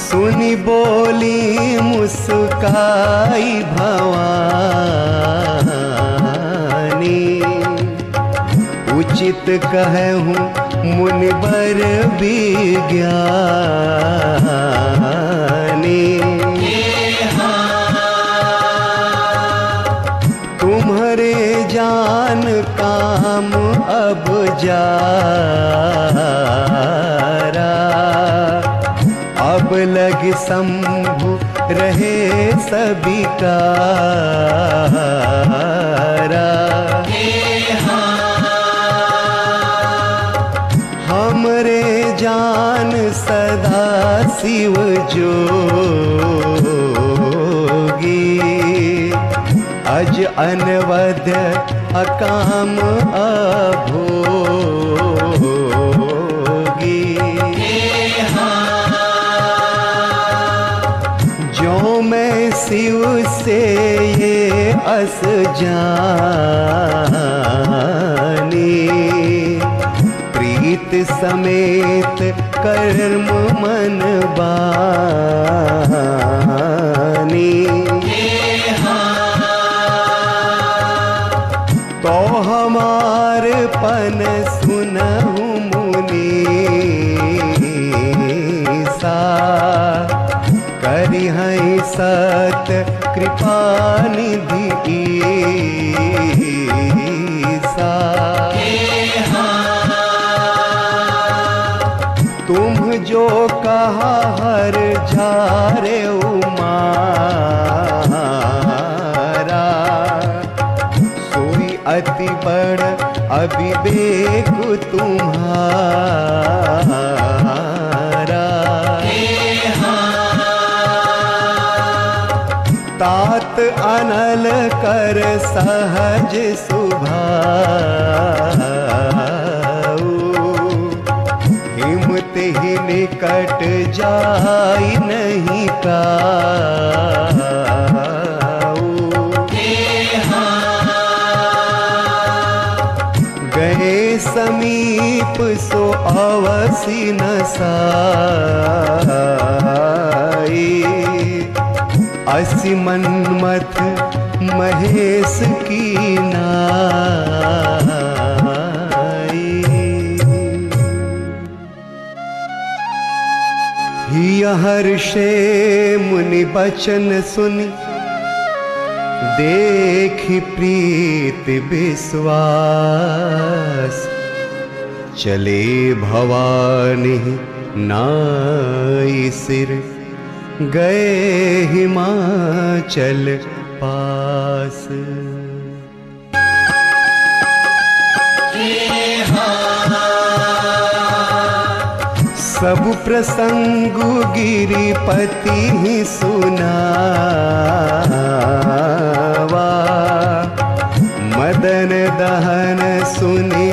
सुनी बोली मुस्काई भवानी। उचित कहूँ मुनिबर विज्ञानी। जान काम अब जारा। अब लग शंभु रहे सभी का हमरे जान सदा शिव जोगी अनवध अकाम अभोगी। जो मैं शिव से ये अस जानी, प्रीत समेत कर्म मन बानी। हमार पन सुनहु मुनि सा। करी हैं सत कृपा निधि सा तुम जो कहा हर अति बड़ अविवेक तुम्हारा। तात अनल कर सहज सुभाऊ। हिमत ही निकट जाई नहीं का समीप सो अवसी न असी मनमथ महेश की ही हर्षे मुनि बचन सुनि, देखि प्रीत विश्वास। चले भवानी, नाई सिर। गए हिमाचल पास। सब प्रसंग गिरिपति ही सुनावा। मदन दहन सुनि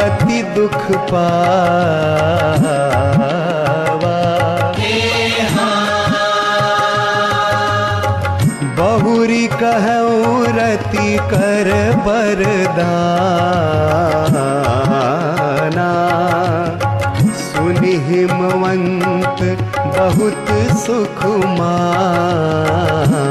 अति दुख पावा। बहुरी कहूँ कर बरदाना सुनि हिमवंत बहुत सुख माना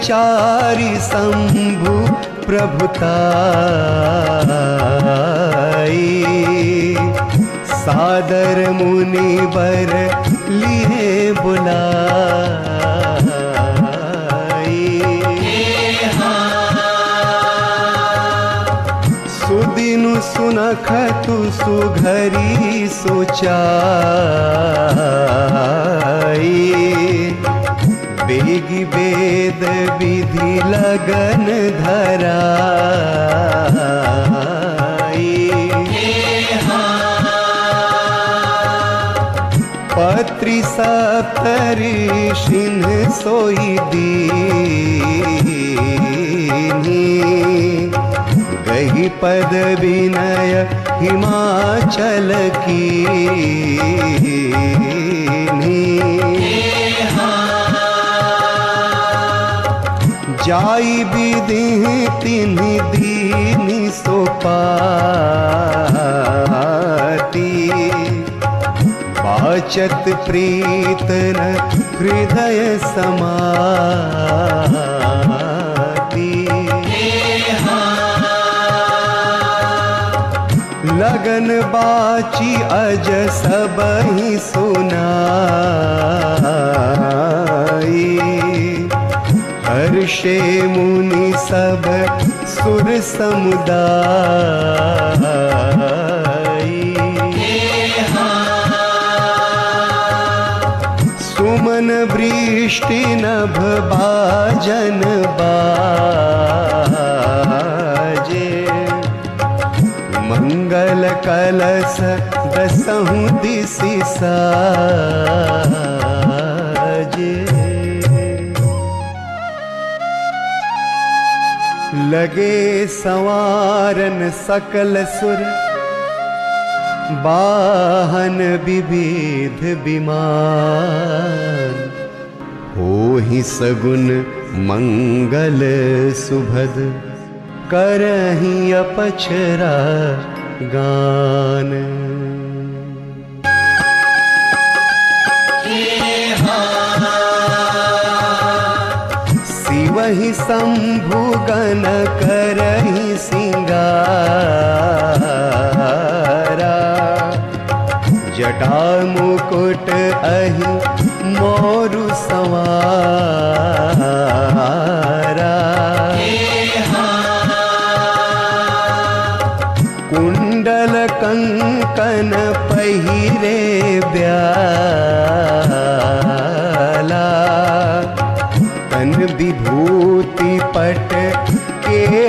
विचारी शंभु प्रभुताई सादर मुनि बर लिए बुलाई। सुदिनु सुनखतु सुघरी सोचाई। बेगी वेद विधि लगन धराई। पत्री सिंह सोई दीनी। गही पद विनय हिमाचल की जाई विधि तिन्हि दीनी सोपाती बाचत प्रीतन हृदय समाती लगन बाची अज सब ही सुनाई। हर्षे मुनि सब सुर समुदाय। सुमन वृष्टि नभ बाजन बाजे। मंगल कलश दसहु दिशि लगे सवारन सकल सुर, बाहन विविध विमान हो ही सगुन मंगल सुभद, करही अपछरा गान। शिवहि शंभु गण करही सिंगारा। जटा मुकुट अहि मोरु सवारा। कुंडल कंकन पहिरे ब्याला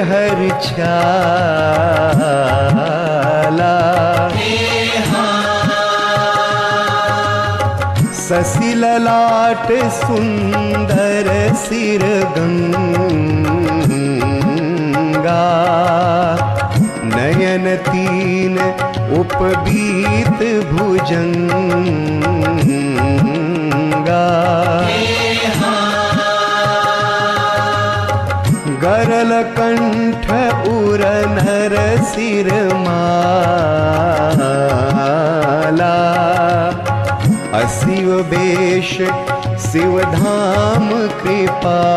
हर छाला। ससिललाट सुंदर सिर गंगा। नयन तीन उपबीत भुजंगा। गरल कंठ उर नर सिर माला। अशिव बेश शिव धाम कृपाला।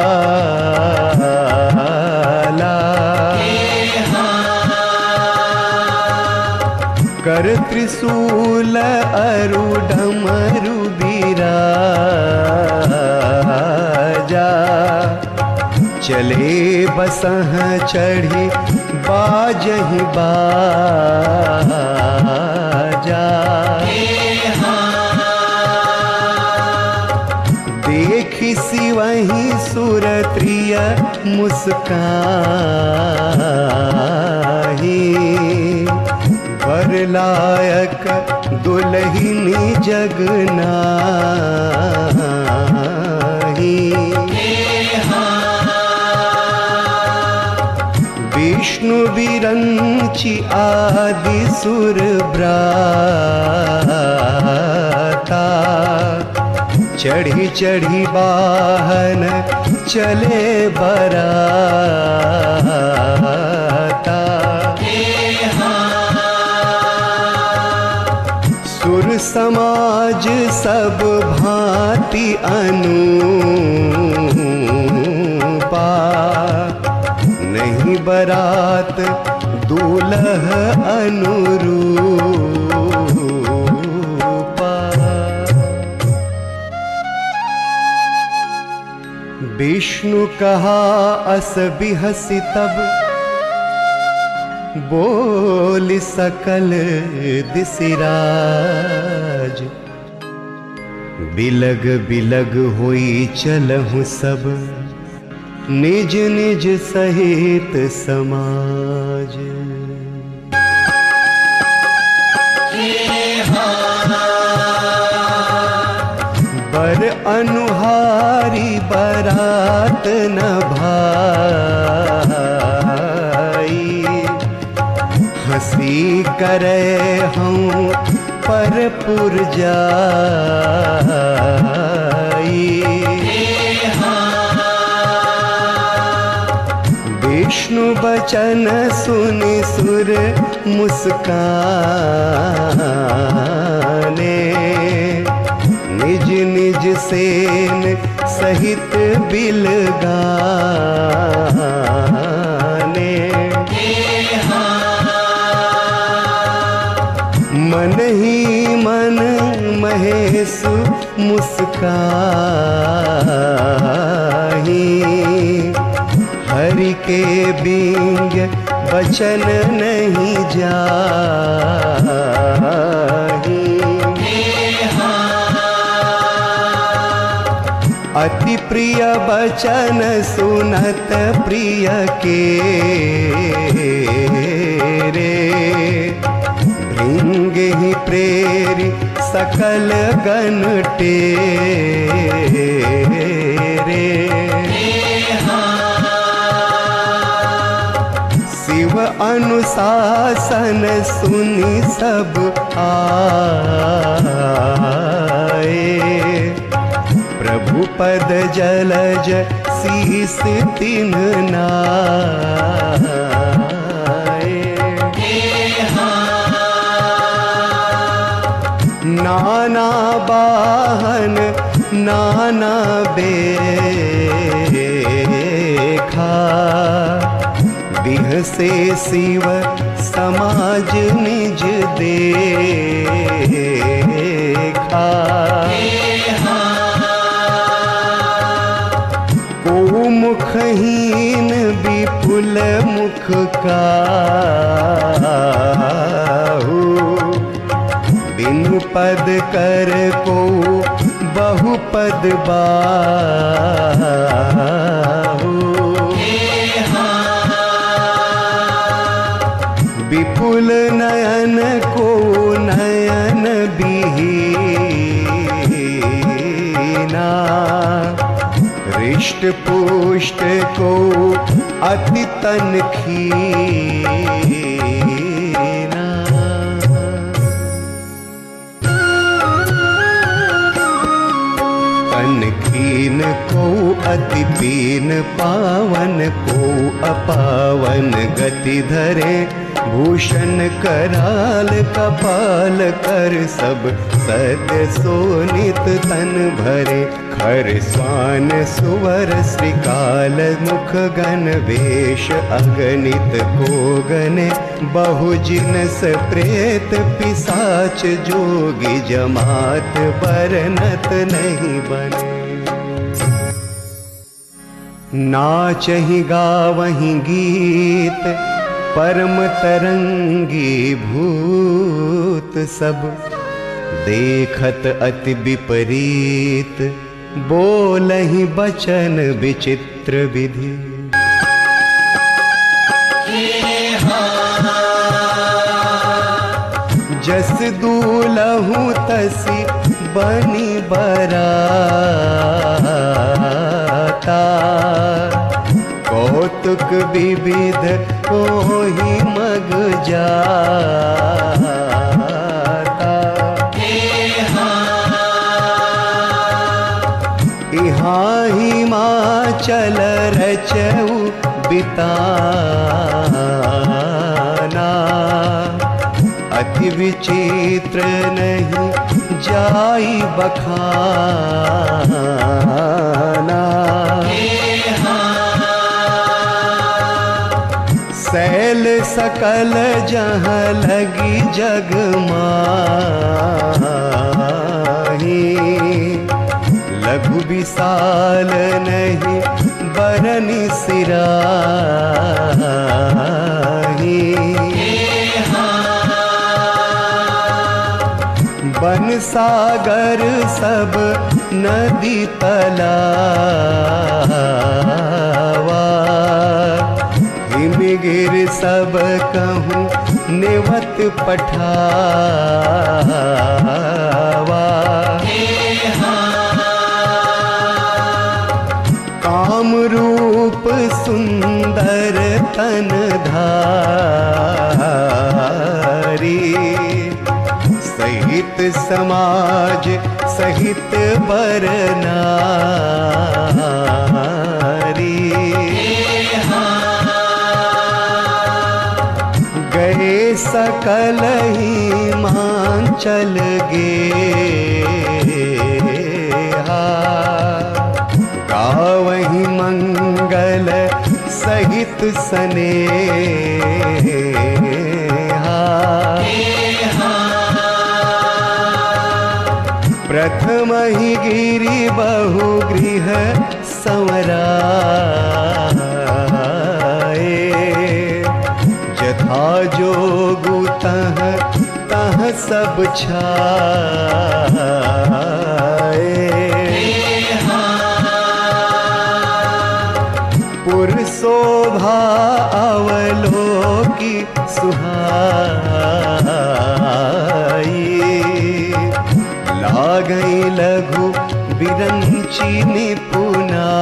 कर त्रिशूल अरुडमरु बिराजा चले बसह चढ़ी बाजही बाजा। देखी सी वही सुरत्रिय मुस्काही। वर लायक दुलहिनी जगनाही विष्णु विरंची आदि सुर ब्राता चढ़ी चढ़ी वाहन चले बराता। सुर समाज सब भांति अनुपा। नहीं बरात, दूल्ह अनुरूपा। विष्णु कहा, अस बिहसी तब, बोल सकल दिसिराज। बिलग बिलग होई चलहु सब निज निज सहित समाज। बर अनुहारी बरात न भाई। हँसी करे हूँ पर पुर जाई। विष्णु बचन सुन सुर मुस्काने। निज निज सेन सहित बिलगाने। मन ही मन महेश मुस्काही। हरि के बिंग बचन नहीं जाही। अति प्रिय बचन सुनत प्रिय के रे। भृंग ही प्रेरी सकल गण रे अनुशासन सुनि सब आए। प्रभु पद जलज शीस तिन नाए। नाना बाहन नाना बेखा। बिह से शिव समाज निज देखा। को मुखहीन विपुल मुख का बिनु पद कर को बहुपद बाहु। विपुल नयन को नयन बिहीना हृष्ट पुष्ट को अति तन खीना। तन खीन को अति पीन, पावन को अपावन, गति धरे भूषण कराल कपाल कर सब सत्य सोनित तन भरे। खर स्वान सुवर श्रीकाल मुख गण वेश अगणित को गने बहु जिनस प्रेत पिसाच जोगी जमात बरनत नहीं बने। नाचही गावही गीत परम तरंगी भूत सब, देखत अति विपरीत, बोलही बचन विचित्र विधि। जस दूलहू तसी बनी बराता। कौतुक विविध को ही मग जाता। हिमाचल रचऊ बिताना। अति विचित्र नहीं जाई बखाना। सैल सकल जहाँ लगी जग माही। लघु विशाल नहीं बरनी सिराही। बन सागर सब नदी तलावा। हिमगिर सब कहूँ निवत पठावा। काम रूप सुंदर तन धारी। सहित समाज सहित बरनारी सकल ही मान चल गे गावही मंगल सहित सने। प्रथम ही गिरी बहु गृह संवरा। जोगु तह तह सब पुर शोभा अवलोकी सुहाई। लागई लघु बिरंची निपुनाई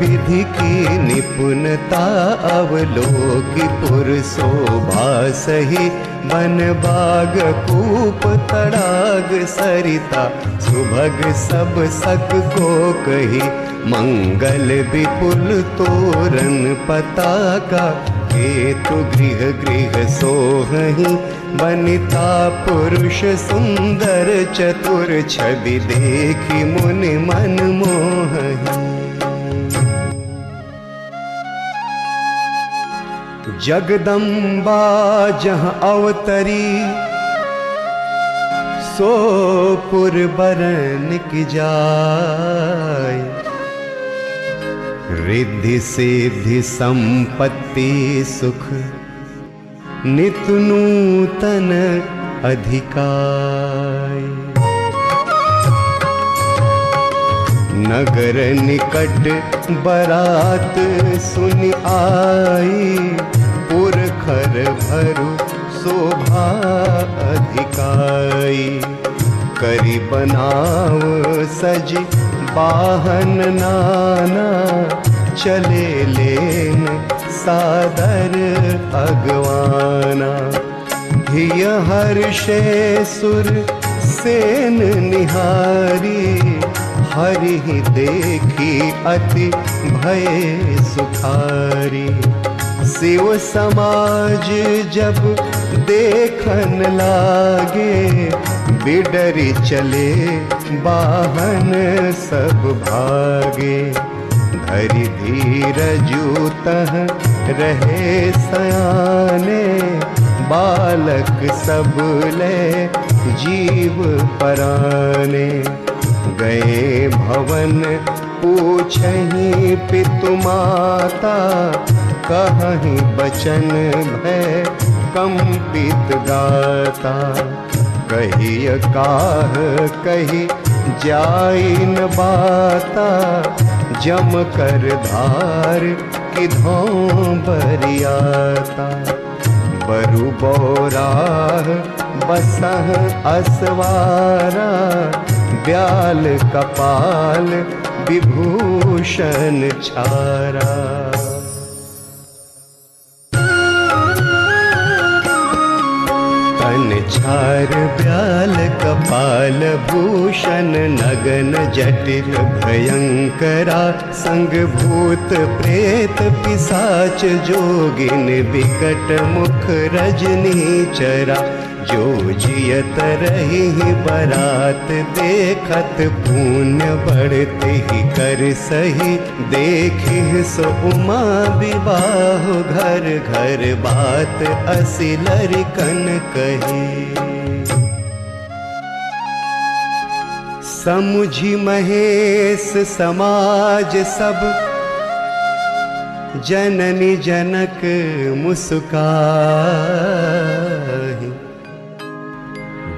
विधि की निपुणता अवलोकी पुर शोभा सही बन बाग कूप तड़ाग सरिता सुभग सब सक को कही मंगल विपुल तोरण पताका केतु गृह गृह सोहही बनिता पुरुष सुंदर चतुर छवि देखी मुनि मन मोहही। जगदम्बा जहाँ अवतरी, सोपुर बरन की जाय। रिद्धि सिद्धि संपत्ति सुख, नित नूतन अधिकार नगर निकट बरात सुन आई पुरखर भरु शोभा अधिकाई। करी बनाव सज बाहन नाना, चले लेन सादर अगवाना। हिय हर्षे सुर सेन निहारी हरि देखी अति भय सुखारी। शिव समाज जब देखन लागे, बिडरी चले बाहन सब भागे। धरि धीरजू तह रहे सयाने, बालक सब ले जीव पराने। गए भवन पूछही पितु माता कहीं बचन भय कंपित गाता। कही काह कही जाई न बाता। जम कर धार किधों बरियाता। बरु बोराह बसह असवारा। ब्याल कपाल विभूषण छारा। ब्याल कपाल भूषण नगन जटिल भयंकरा संग भूत प्रेत पिसाच जोगिन विकट मुख रजनी चरा जो जियत रही बरात देखत, पुण्य बढ़ते ही कर सही। देखी सो उमा विवाह, घर घर बात असिलर कन कही। समुझी महेश समाज सब, जननी जनक मुस्काही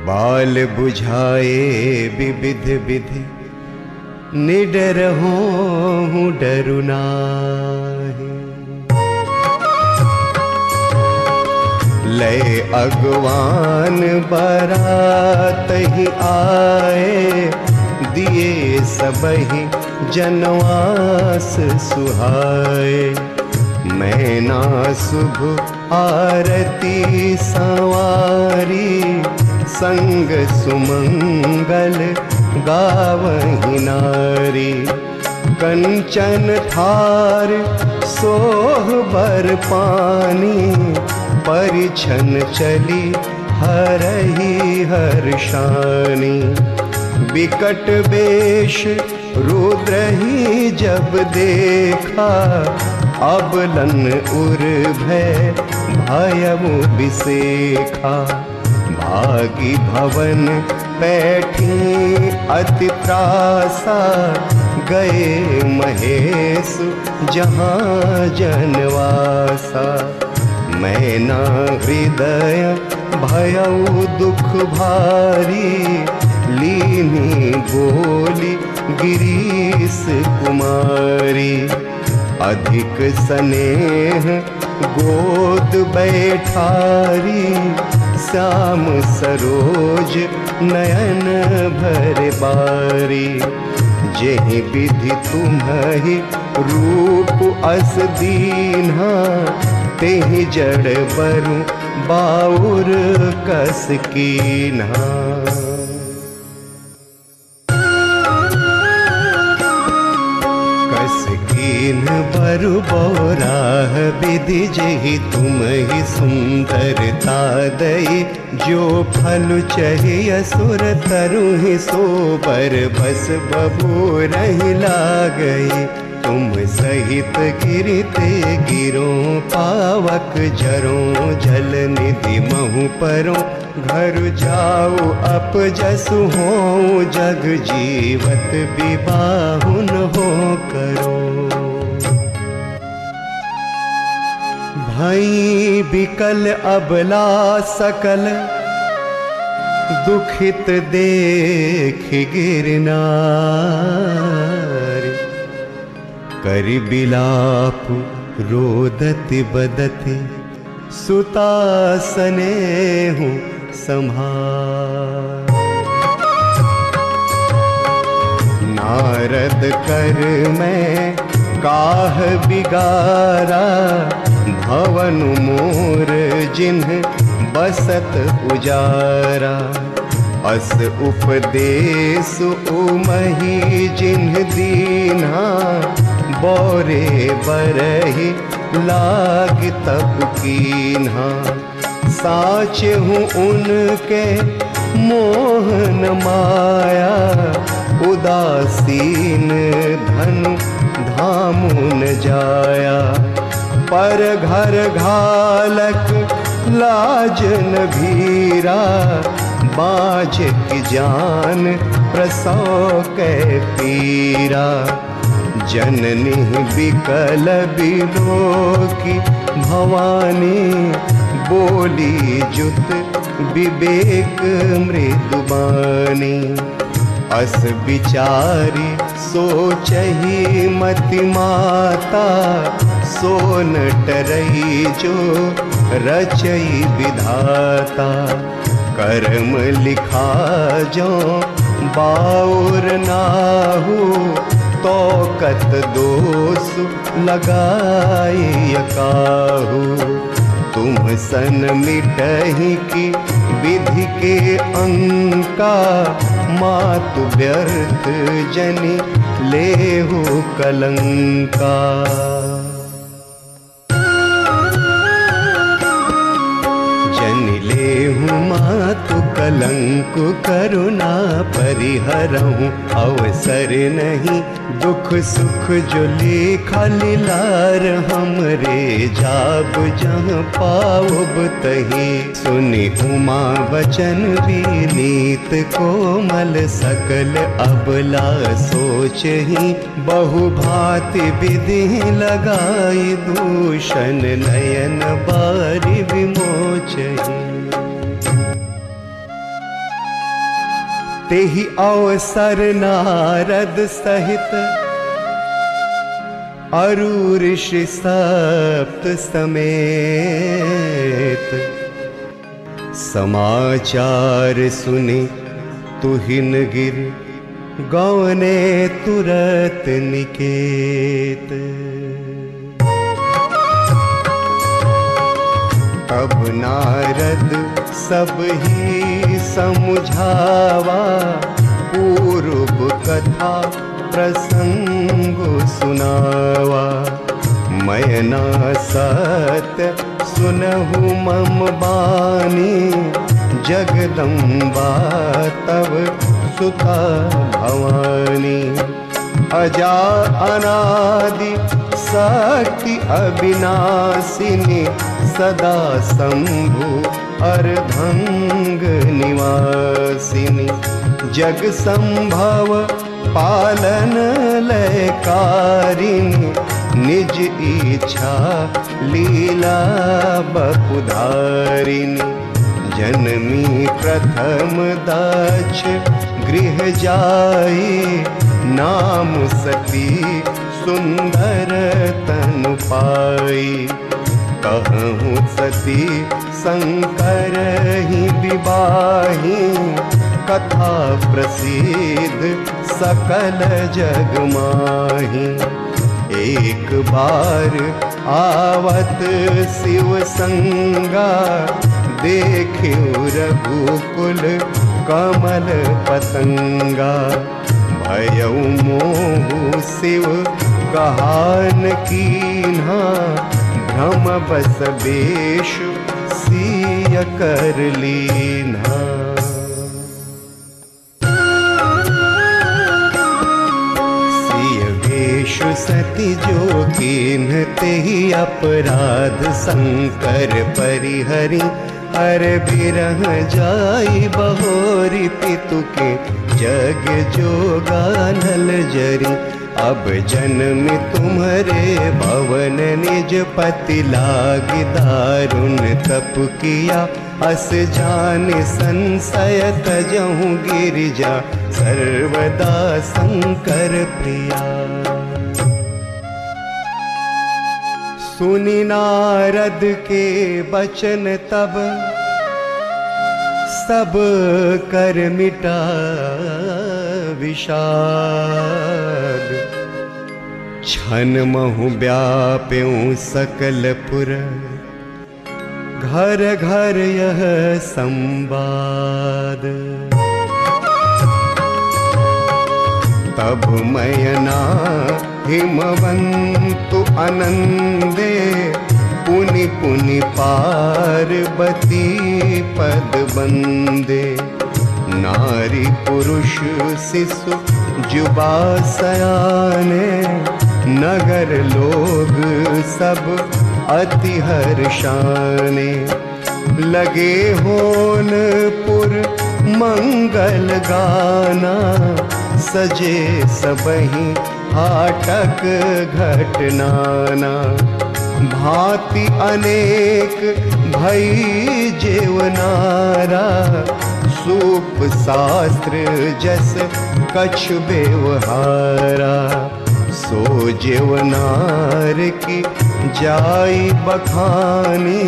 बाल बुझाए विविध विधि। निडर हो डरुना लय अगवान बरात ही आए, दिए सबही जनवास सुहाए। मैना शुभ आरती सवारी संग सुमंगल गावही नारी। कंचन थार, सोह बर पानी, परिछन चली हरही हर्षानी विकट वेश रुद्र ही जब देखा, अबलन उर भय भयमु विसेखा भागी भवन बैठी अति त्रासा गए महेश जहाँ जनवासा। मैना हृदय भयऊ दुख भारी, लीनी बोली गिरीश कुमारी। अधिक स्नेह गोद बैठारी श्याम सरोज नयन भर बारी। जेहि विधि तुम्हि रूप अस दीन्हा। तेहि जड़ बरु बाउर कस कीन्हा। कीन बरु बोराह विधि जही तुम ही सुंदरता दई जो फल चही असुर तरु ही सोबर, बस बबू रही ला गई तुम सहित गिरते गिरो, पावक जरो जल निधि महु परो। घर जाओ, अप जसु हो जग जीवत विबाहुन हो करो। भई बिकल अबला सकल, दुखित देख गिरना कर बिलाप रोदति बदति, सुतासने हूँ संभार नारद कर मैं, काह बिगारा भवन मोर जिन्ह बसत उजारा। अस उपदेश उमही जिन्ह दीन्हा। बोरे बरही लाग तब कीन्हा। साच हूँ उनके मोहन माया। उदासीन धनु धामुन जाया। पर घर घालक लाजन भीरा, बाज की जान प्रसव के पीरा। जननी बिकल बिलोकी भवानी बोली जुत विवेक मृदुबानी अस विचारी सोचही मति माता सोन टरई जो रचई विधाता, कर्म लिखा जो बाउर नाहू तो कत दोष लगाई काहू तुम सन मिटही की विधि के अंका, मातु व्यर्थ जनि लेहु कलंका। मातु कलंक करुणा परिहरहूँ अवसर नहीं, दुख सुख जो लेखा हमरे जाब जहाँ पाओब तही। सुनि उमा वचन विनीत कोमल सकल अबला सोच ही बहु भांति विधि लगाई दूषण, नयन बारी विमोचही तेहि अवसर नारद सहित। अरु ऋषि सप्त समेत। समाचार सुनि तुहिन गिर गौने तुरत निकेत। तब नारद सब ही समझावा, पूर्व कथा प्रसंग सुनावा। मयना सत्य सुनहु मम बानी, जगदम्बा तब सुता भवानी। अजा अनादि शक्ति अविनाशिनी सदा शंभु अर्धंग निवासिनी। जग संभव पालन लयकारिणी। निज इच्छा लीला बपुधारिणी जन्मी प्रथम दक्ष गृह जाई। नाम सती सुंदर तनु पाई। कहूँ सती, शंकर ही विवाही, कथा प्रसिद्ध सकल जग माही। एक बार आवत शिव संगा देख्यो रघुकुल कमल पतंगा। भयउ मोहु शिव कहान कीन्हा भ्रम बस बेश कर वेश सती जो ते ही अपराध शंकर परिहरि। हर बिरह जाई बहोरी पितु के जग जोगानल जरी। अब जन्म तुम्हारे भवन निज पति लाग दारुण तप किया। अस जान संशय तजहूँ गिरिजा, सर्वदा शंकर प्रिया। सुनि नारद के बचन तब, सब कर मिटा। विषाद छन महु व्याप्यों सकल पुर घर घर यह संवाद। तब मयना हिमवंतु आनंदे पुनि पुनि पार्वती पद बंदे नारी पुरुष शिशु जुबा सयाने, नगर लोग सब अति हर्षाने। लगे होन पुर मंगल गाना, सजे सबही हाटक घटनाना। भांति अनेक भई जेवनारा सूप शास्त्र जस कछ व्यवहारा सो जेवनार की जाई बखानी,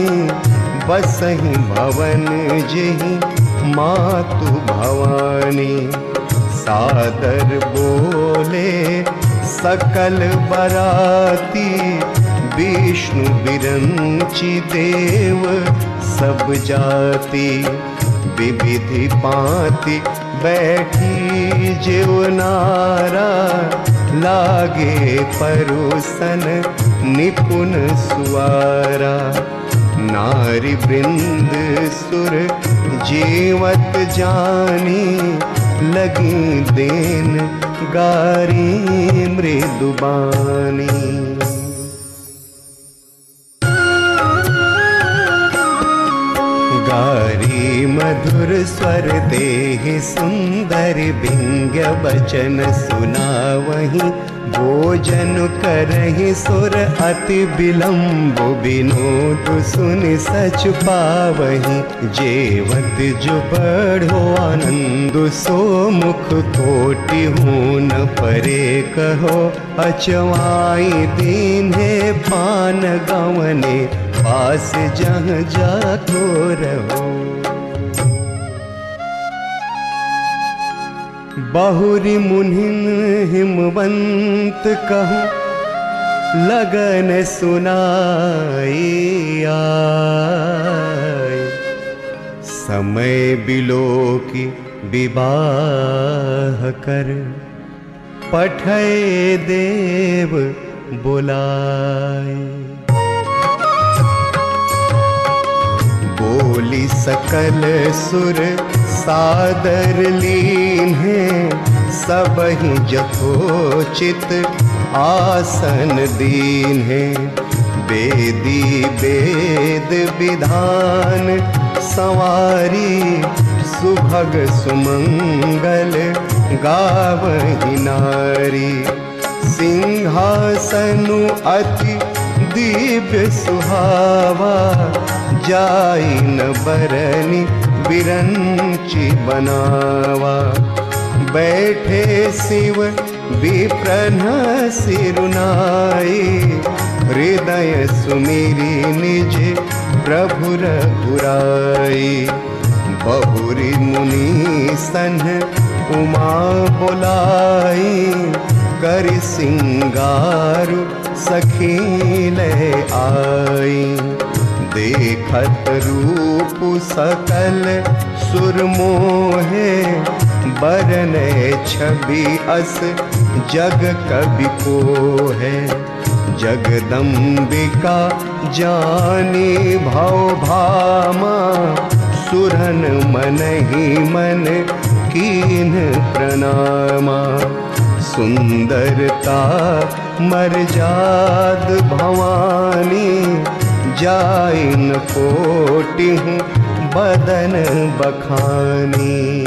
बसही भवन जही मातु भवानी। सादर बोले सकल बराती, विष्णु बिरंची देव सब जाति। विविधि पाति बैठी जीवनारा लागे परोसन निपुण सुवारा। नारी वृंद सुर जीवत जानी लगी देन गारी मृदुबानी गारी मधुर स्वर देह सुंदर बिंग बचन सुना वही। भोजन करहि सुर अति विलम्ब विनोद सुन सच पावही। जेवत जो बढ़ो आनंद सो मुख कोटि हूँ न परे कहो, अचवाई दीन्हे पान गवने। पास जहाँ जाको रहो। बहुरी मुनिन हिमवंत कहूँ, लगन आय समय बिलो की विवाह कर, पठय देव बुलाए। बोली, सकल सुर सादर लीन है, सब ही जथोचित आसन दीन है। वेदी वेद विधान, सवारी सुभग सुमंगल, गावही नारी। सिंहासनु अति दिव्य सुहावा जाई न बरनी बिरंची बनावा। बैठे शिव विप्रन सिरुनाई, हृदय सुमिरी निज प्रभु रघुराई। बहुरी मुनि सन उमा बोलाई, कर सिंगारु सखी ले आई। देखत रूप सकल सुरमोहे, बरन छवि अस जग कवि को है जगदम्बिका जानी भव भामा, सुरन मन ही मन कीन प्रणामा। सुंदरता मरजाद भवानी कोटि हूँ बदन बखानी।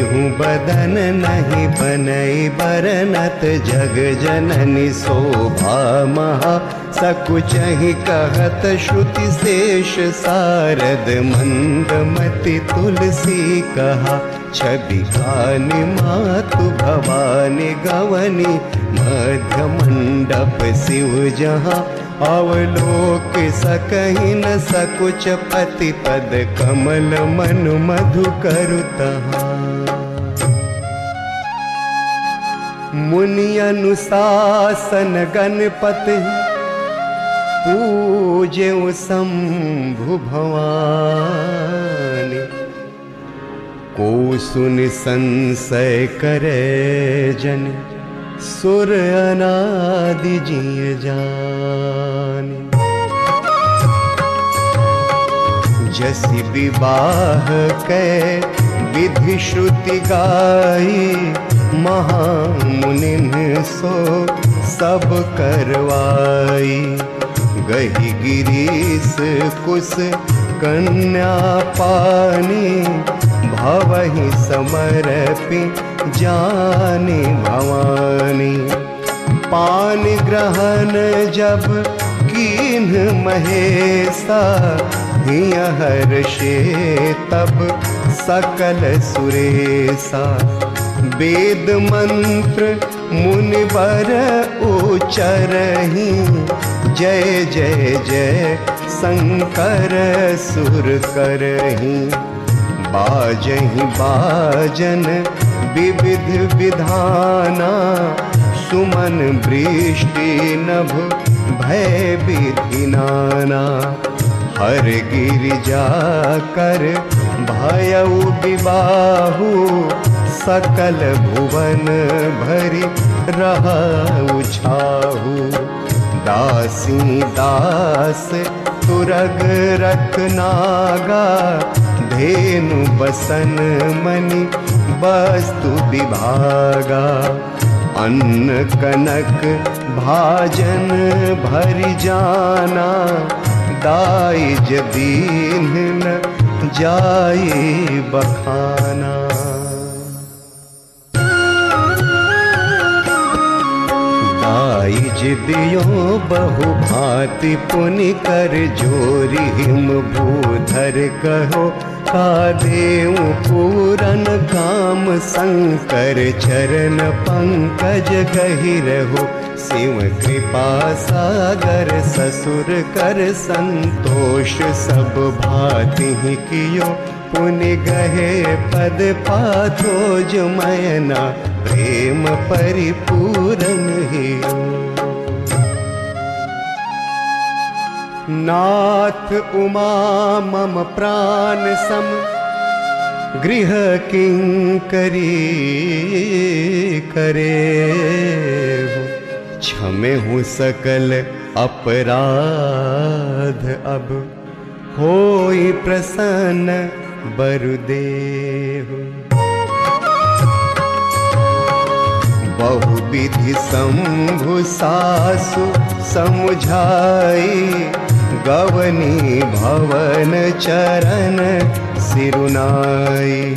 हूँ बदन नहीं बनई बरनत जग जननी शोभा महा। सकुच ही कहत श्रुति शेष सारद मंदमति तुलसी कहा, छवि कानि मातु भवानी गवनी मध्य मंडप शिव जहाँ, अवलोक सकही न सकुच पति पद कमल मन मधु करु मुनि अनुशासन गणपति पूजे शंभु भवानी। को सुन संशय करे जन, सुर अनादि जिय जानी। जसि विवाह कै विधि श्रुति गाई, महामुनिन सो सब करवाई। गही गिरीश कुश कन्या पानी, भवहि समर्पि जानी भवानी। पान ग्रहण जब कीन महेशा, हिय हर्षे तब सकल सुरेशा। वेद मंत्र मुनिवर उचरही जय जय जय, शंकर सुर करही। बाजही बाजन विविध विधाना, सुमन वृष्टि नभ भय विधि नाना। हर गिरिजा कर भयउ विबाहु सकल भुवन भरि रहु छाहु। दासी, दास, तुरग रखनागा धेनु बसन मणि वस्तु विभागा अन्न कनक भाजन भरि जाना, दाई दीन न जाई बखाना। दियो बहु भांति पुनि कर जोरी हिम भूधर कहो, का देव पूरन काम शंकर चरण पंकज कही रहो। शिव कृपा सागर ससुर कर संतोष सब भाति ही कियो। पुनि गहे पद पाथो जो मैना प्रेम परिपूरन ही नाथ उमा मम प्राण सम, गृह किंकरी करे क्षमे हूँ सकल अपराध अब, होई प्रसन्न बरुदेव। बहुविधि शंभु सासु समुझाई गवनी भवन चरण सिरुनाई।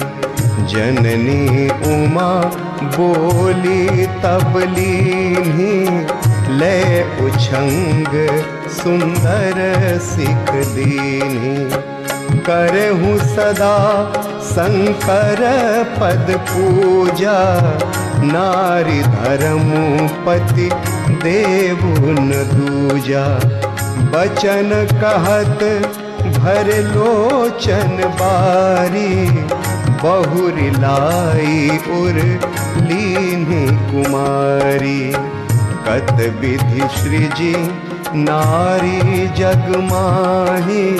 जननी उमा बोली तबली ले उछंग सुंदर सिख दीनी। करहूँ सदा शंकर पद पूजा, नारी धर्म पति देवुन दूजा। बचन कहत, भर लोचन बारी। बहुर लाई उर लीनी कुमारी। कत विधि श्रीजी नारी जग माही।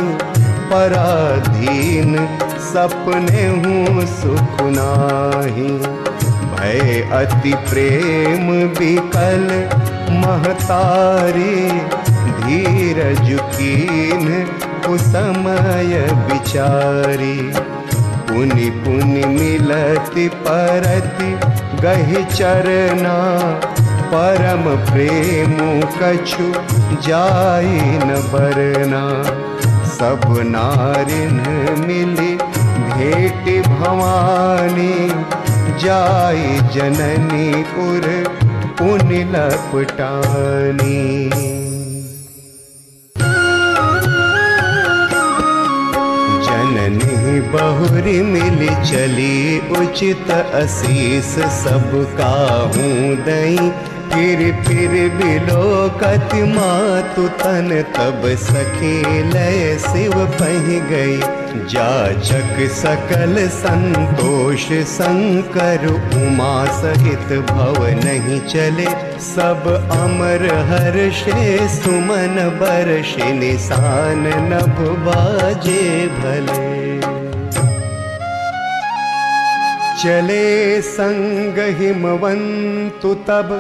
पराधीन सपने हूँ सुख नाही। भय अति प्रेम विकल महतारी। धीरज कीन कुसमय विचारी। पुनि पुनि मिलति परति गहि चरना। परम प्रेम कछु जाई न बरना। सब नारिन मिली भेट भवानी। जाई जननी पुर पुनि लपटानी। बहुरी मिली चली, उचित असीस सब काहूँ दई। फिर फिर बिलो बिलोकत मातु तन, तब सखी लय शिव पह गई। जाचक सकल संतोष शंकर, उमा सहित भव नहीं चले। सब अमर हर्षे सुमन बरष निशान नभ बाजे भले। चले संग हिमवंतु तब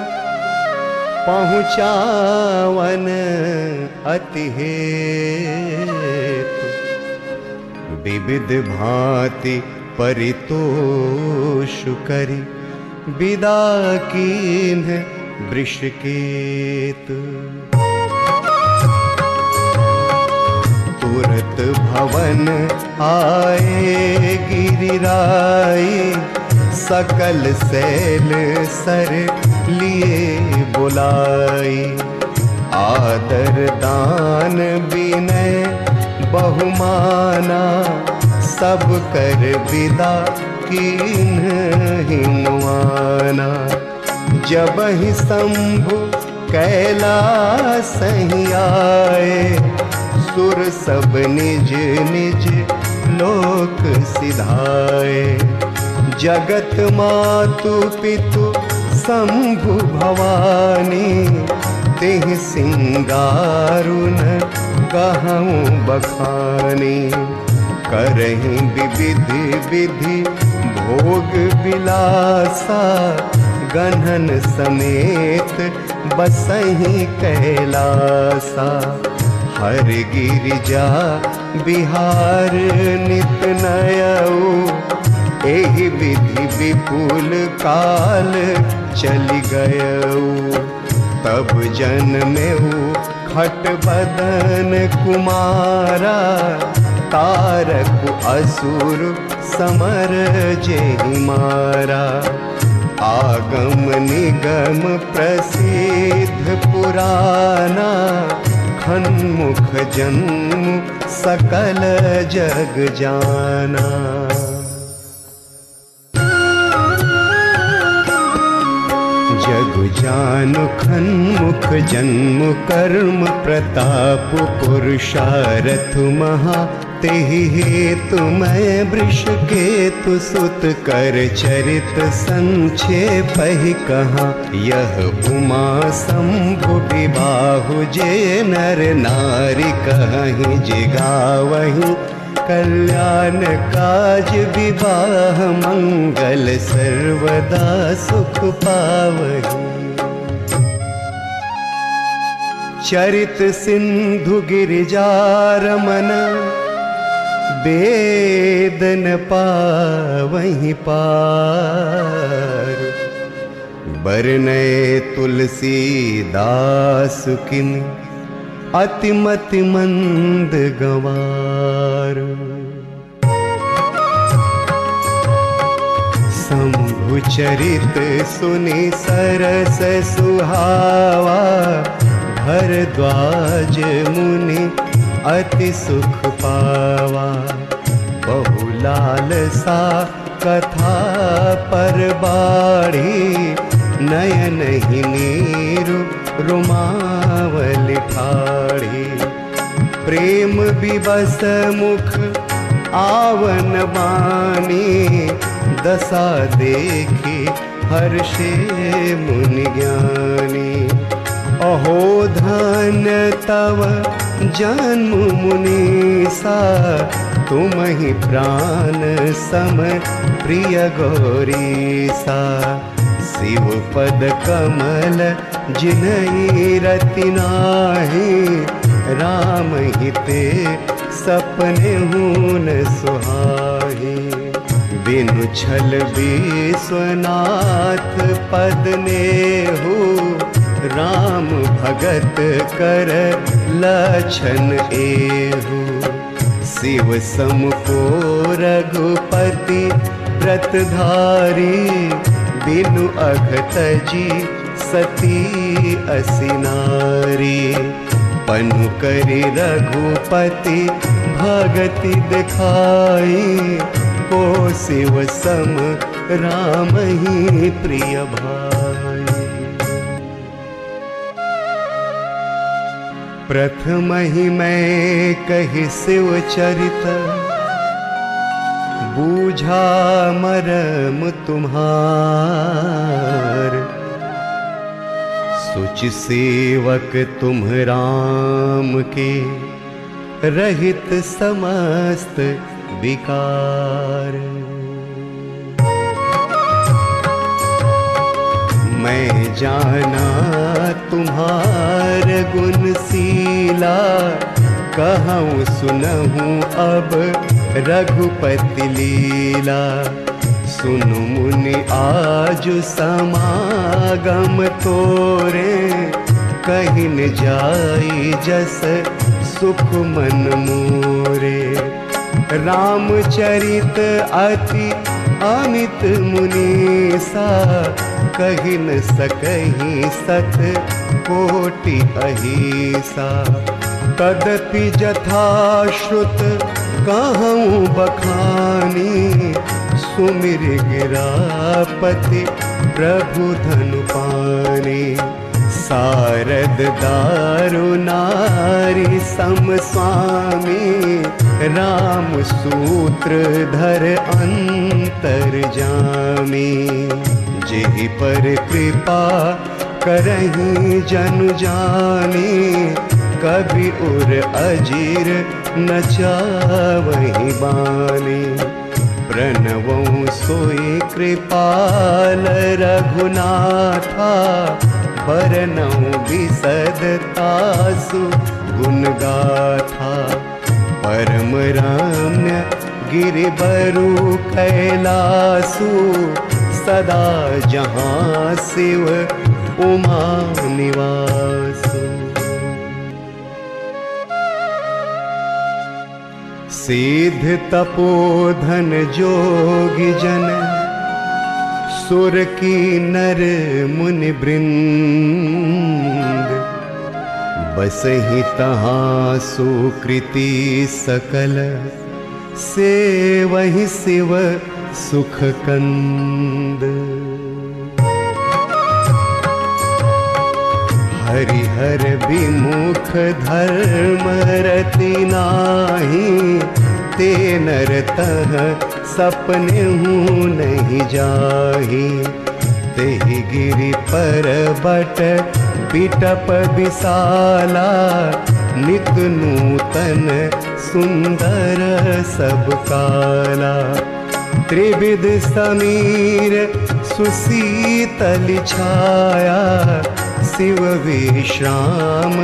पहुँचावन अति विविध भांति परितोष करी विदा कीन वृषकेतु। तुरत भवन आए गिरिराई सकल सैल सर लिए बुलाई। आदर दान विनय बहुमाना। सब कर विदा कीन हिमवाना जब ही शंभु कैला ही आए सुर सब निज निज लोक सिधाए। जगत मातु पितु शंभु भवानी तिह सिंगारुन कहूँ बखानी। करही विविधि विधि भोग विलासा, गन्हन समेत बसही कैलासा। हर गिरिजा, बिहार नित नयऊ। एहि विधि विपुल काल चली गयऊ। तब जन्मेऊ खट बदन कुमारा, तारक असुर समर जेहि मारा। आगम निगम प्रसिद्ध पुराना जन्म सकल जग जाना। जग जानु खन्मुख जन्म कर्म प्रताप पुरुषारथ महा ते तुम वृष के तु सुत कर चरित संक्षेप ही कहा। यह उमा शंभु विबाहु जे नर नारी कहीं जिगा वही कल्याण काज विवाह मंगल सर्वदा सुख पावही। चरित सिंधु गिरिजा रमन वेदन पावहीं पार। बरनय तुलसी दास किन अतिमति मंद गवार। शंभु चरित सुनि सरस सुहावा भरद्वाज मुनि अति सुख पावा। बहुलाल सा कथा पर बाढ़ी। नयन ही नीरु रुमावल ठाढ़ी। प्रेम विवस मुख आवन बानी। दशा देखी हर्षे मुनि ज्ञानी। अहो धन तव जन्म मुनीसा, तुम ही प्राण सम प्रिय गौरीसा। शिव पद कमल, जिनई रति नाही, राम हिते सपने हून सुहाही। बिनु छल विश्वनाथ पद ने हो राम भगत कर लक्षण एहु। शिव सम को रघुपति, व्रतधारी, बिनु अघत जी, सती असिनारी पनु करी रघुपति, भगति दिखाई। को शिव सम राम ही प्रिय भाई। प्रथम ही मैं कही शिव चरित, बूझा मरम तुम्हार। सुच सेवक तुम राम के रहित समस्त विकार। मैं जाना तुम्हार गुण सीला कहूँ सुनहूँ अब रघुपति लीला। सुनु मुनि, आज समागम तोरे, कहीं न जाई जस सुख मन मोरे। रामचरित अति अमित मुनीसा कही न सकही सत कोटि अहिसा। तदपि जथाश्रुत कहूँ बखानी, सुमिर गिरापति प्रभु धनु पानी सारद दारु नारी सम स्वामी, राम सूत्र धर अंतर जामी जेहि पर कृपा करही जन जानी, कभी उर अजीर न चावही बानी। प्रणवों सोई कृपाल रघुनाथा बरनऊ विसदतासु गुण गाथा परम रम्य गिरिबरु कैलासु सदा जहाँ शिव उमा निवास। सिद्ध तपोधन जोगी जन, सुर की नर मुनि वृंद। बस ही तहाँ सुकृति सकल, से वही शिव सुख कंद हरिहर विमुख धर्म रति नाही, ते नरतः सपने हूँ नहीं जाही। ते गिरि पर बट बिटप विशाला, नित नूतन सुंदर सब काला। त्रिविध समीर सुशीतल छाया, शिव विश्राम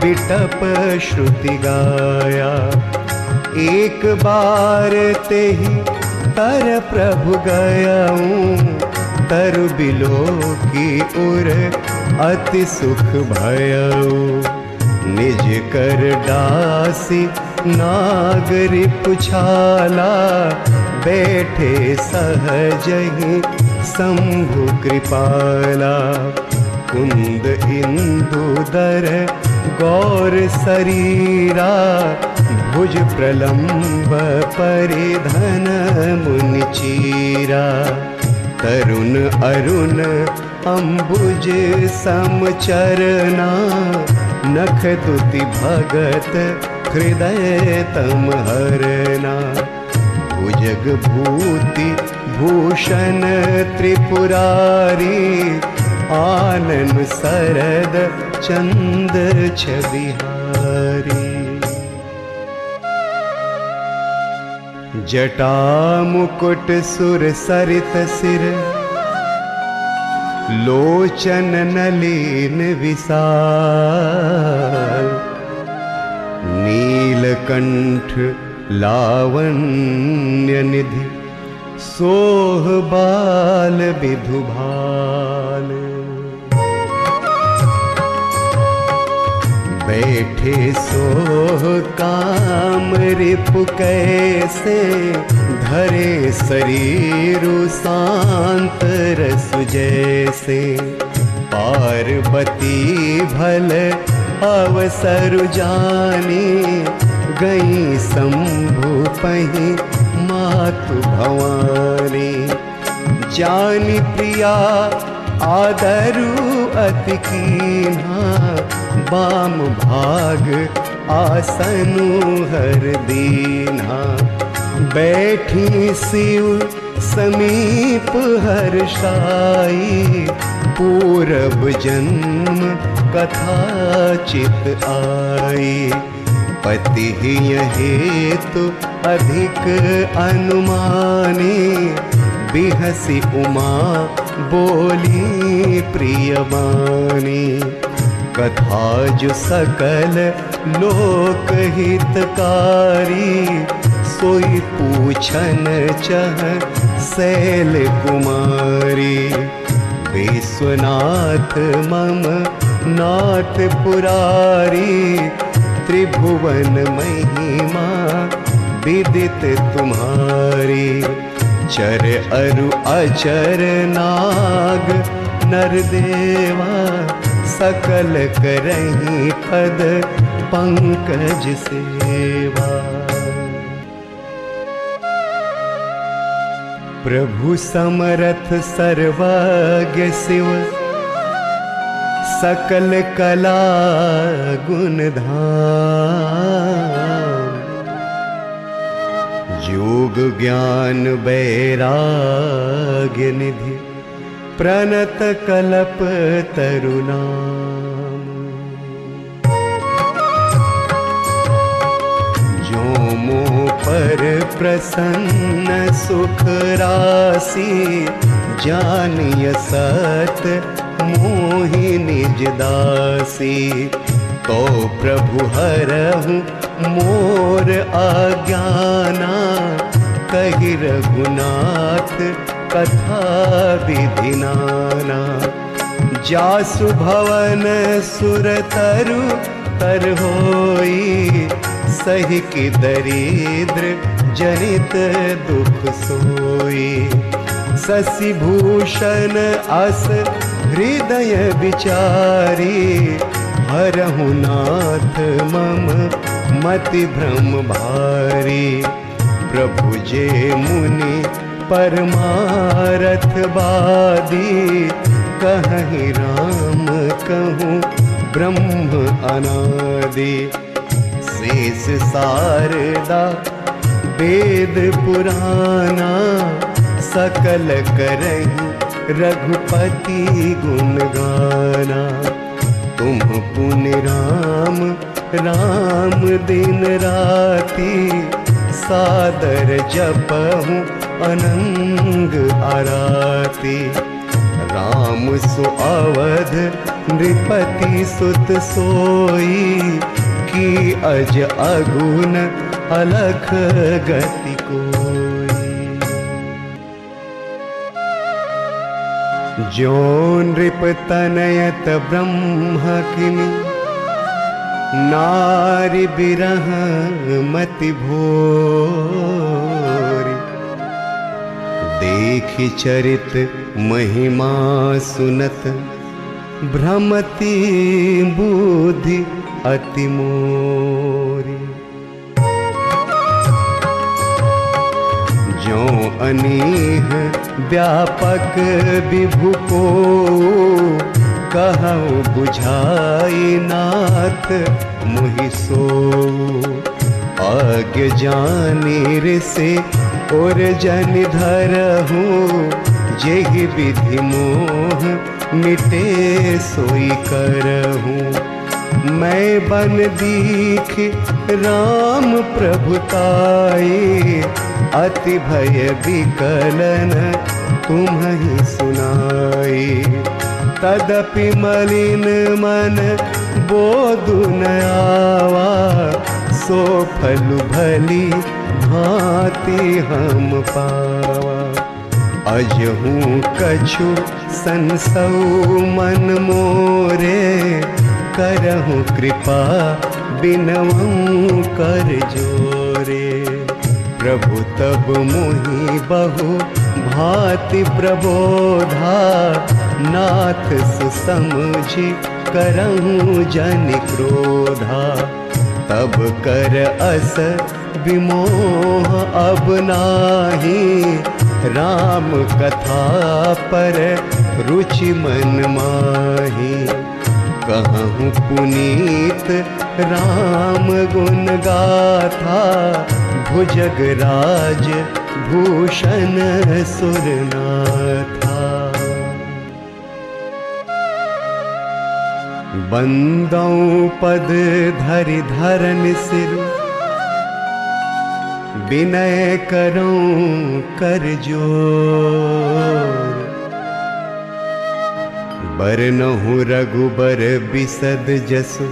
बिटप श्रुति गाया। एक बार ते ही तर प्रभु गयाऊं, तरु बिलो की उर अति सुख भयऊ। निज कर डासी नागरि पुछाला बैठे सहज ही, शंभु कृपाला। कुंद इंदुदर गौर शरीरा। भुज प्रलंब परिधन मुनि चीरा। तरुण अरुण अम्बुज समचरना। नख दुति भगत, हृदय तम हरना भुजग भूति भूषण त्रिपुरारी सरद चंद छबिहारी। जटा मुकुट सुर सरित सिर लोचन नलीन नीलकंठ लावण्य निधि सोह बाल विधु भाल बैठे सोह काम रिपु कैसे, धरे शरीर शांत रस जैसे। पार्वती भल अवसर जानी गई शंभु पही मातु भवानी। जानी प्रिया, आदरु अति कीन्हा। बाम भाग, आसनु हर दीन्हा। बैठी शिव समीप हर्षाई पूरब जन्म कथा चित आई। पति हेतु अधिक अनुमानी। बिहसी उमा बोली प्रियमानी। कथा जो सकल लोक हितकारी सोई पूछन चह शैल कुमारी। विश्वनाथ मम नाथ पुरारी। त्रिभुवन महिमा विदित तुम्हारी। चर अरु अचर नाग नरदेवा सकल करही पद पंकज सेवा। प्रभु समरथ सर्वज्ञ शिव सकल कला गुण धाम योग ज्ञान वैराग्य निधि प्रणत कलप तरुणाम। जो मोह पर प्रसन्न सुख राशि, जानिय सत मोहि निज दासी। तो प्रभु हरहु मोर आज्ञाना। कहि रघुनाथ कथा विधि नाना। जासु भवन सुर तरु तर होई। सही की दरिद्र जनित दुख सोई। शशि भूषण अस हृदय विचारी, हरहु नाथ मम मति भ्रम भारी। प्रभु जे मुनि परमारथ बादी, कहीं राम कहूँ ब्रह्म अनादि। शेष सारदा, वेद पुराना सकल करही रघुपति गुण गाना तुम पुण्य राम राम दिन राती, सादर जपहु अनंग आराती। राम सु अवध, नृपति सुत सोई, की अज अगुन अलख गति कोई। जो नृप तनयत ब्रह्म किनी नारी बिरह मति भोरी। देखि चरित महिमा सुनत। भ्रमति बुद्धि अति जो अनीह व्यापक विभु को कहूँ बुझाई नाथ मुहि सो? आज्ञ जानीर से और जन धरहूँ जेहि विधि मोह मिटे सोई करहूँ मैं बन दीख राम प्रभुताए अति भय विकलन तुम ही सुनाए तदपि मलिन मन बोधु नयावा सो फल भली भांति हम पावा। अजहूँ कछु संसौ मन मोरे। करहूँ कृपा बिनवूँ कर जोरे। प्रभु, तब मोहि बहु भाति प्रबोधा। नाथ सुसमुझि करहूँ जन क्रोधा। तब कर अस विमोह अब नाही। राम कथा पर रुचि मन माही। कहूँ पुनीत राम गुण गाथा। भुजग राज भूषण सुरनाथा। बंदों पद धरि धरन सिर विनय करूँ कर ज़ोर। बरनहु रघुबर बिसद जसु।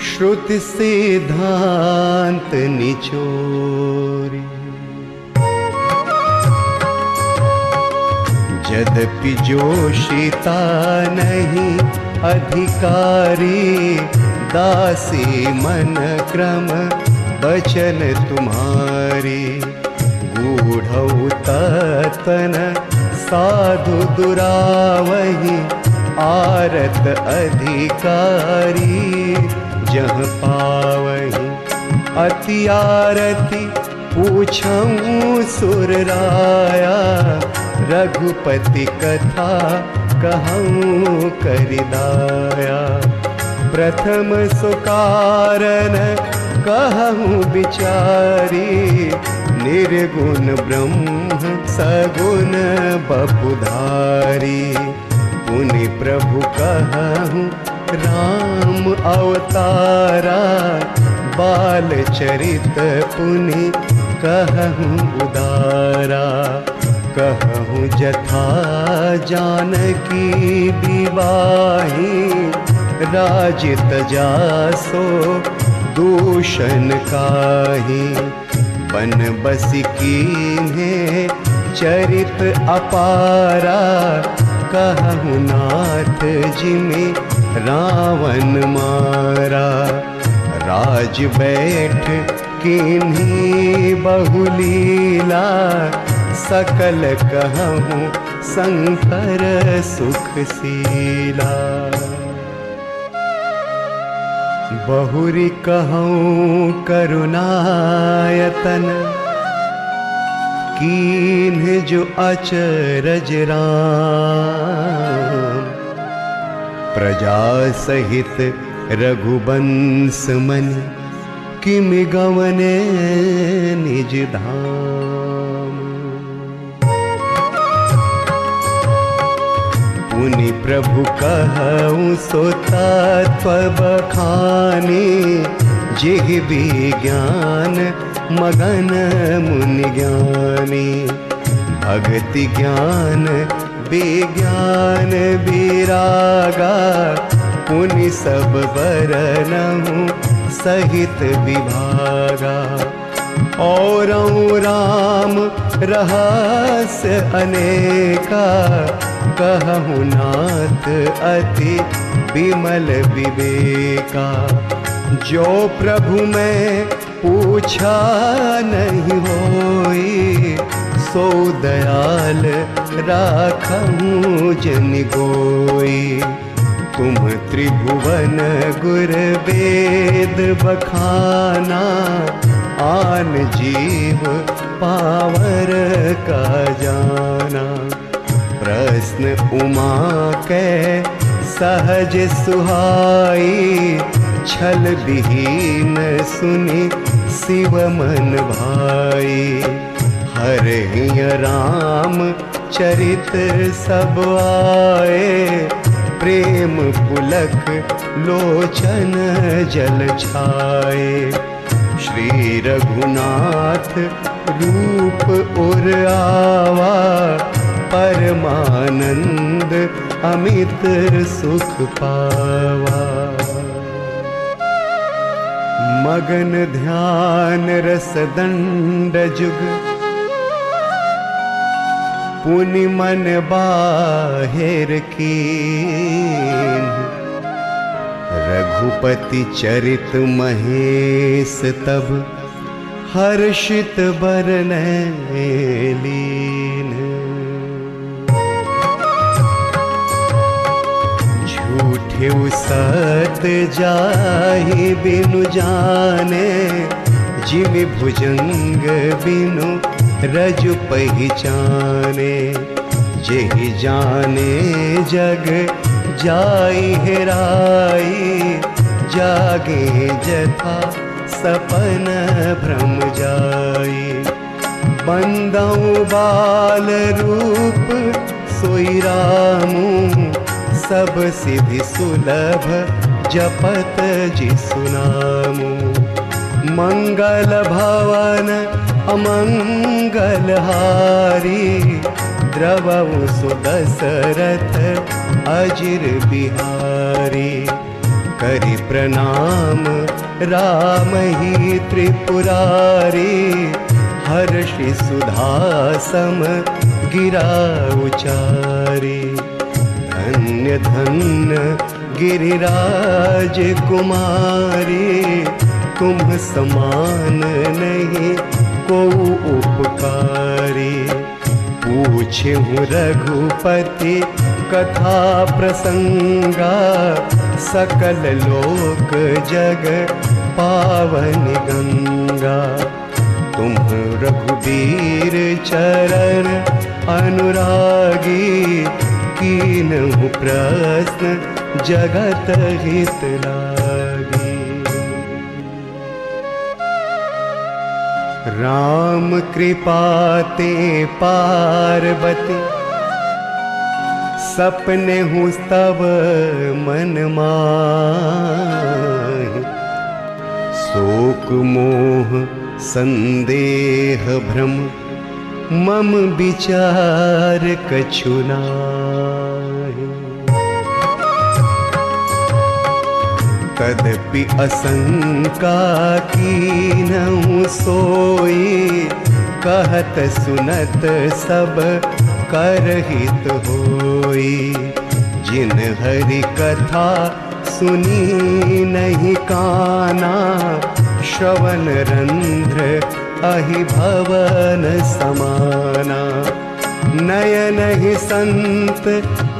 श्रुति सिद्धांत निचोरी। यद्यपि जोशिता नहीं, अधिकारी दासी मन क्रम, बचन तुम्हारी। गूढ़ तन साधु दुरावही, आरत अधिकारी। जह पावही अति आरती पूछऊं सुर राया रघुपति कथा कहूँ करिदाया। प्रथम सुकारन कहूँ बिचारी। निर्गुण ब्रह्म सगुण बपुधारी। पुनि प्रभु कहूँ राम अवतारा, बाल चरित पुनि कहूँ उदारा, कहूँ जथा जानकी विवाही, राजित जासो दूषण काही। बन बस की चरित अपारा, कहूँ नाथ जिमे रावण मारा। राज बैठ किन्हीं बहुलीला। सकल कहूँ शंकर सुख सीला बहुरी कहूँ करुणायतन। कीन जो अचरज राम। प्रजा सहित रघुबंश मनि किमि गवने निज धाम। पुनि प्रभु कहूँ सो तत्व बखानी जिह विज्ञान मगन मुनि ज्ञानी। भक्ति ज्ञान विज्ञान विरागा पुनि सब बरनहु सहित विभागा। और राम रहस्य अनेका, कहु नाथ अति विमल विवेका। जो प्रभु में पूछा नहीं होई सो दयाल राखूं जन गोई। तुम त्रिभुवन गुर वेद बखाना, आन जीव पावर का जाना। प्रश्न उमा के सहज सुहाई, छल विहीन सुनी शिव मन भाई। हरे राम, चरित सब आए। प्रेम पुलक लोचन जल छाए। श्री रघुनाथ रूप उर आवा। परमानंद अमित सुख पावा। मगन ध्यान रस दंड जुग पुनि मन बाहिर की। रघुपति चरित महेश तब हर्षित बरन लीन। झूठे सत जाहि बिनु जाने जिम भुजंग बिनु रज पहचाने, जेहि जाने जग जाई हेराई जागे जथा सपन भ्रम जाई। बंदऊ बाल रूप, सोई सब सिद्धि सुलभ जपत जिसु नामू। मंगल भवन अमंगल हारी द्रवऊ सुदशरथ अजिर बिहारी। करि प्रणाम राम ही त्रिपुरारी। हर्षि सुधासम गिरा उचारी। धन्य धन्य गिरिराज कुमारी। तुम समान नहीं को उपकारी। पूछे हूँ रघुपति कथा प्रसंगा। सकल लोक जग पावन गंगा। तुम रघुबीर चरण अनुरागी। कीनहु प्रश्न जगत हित लागी। राम कृपाते पार्वती। सपने हूँ तब मन शोक मोह संदेह भ्रम मम विचार कछु नाहि तदपि असंका कीनहु सोई। कहत सुनत सब करहित होई। जिन हरि कथा सुनी नहीं काना, श्रवण रंध्र अहि भवन समाना। नयन ही संत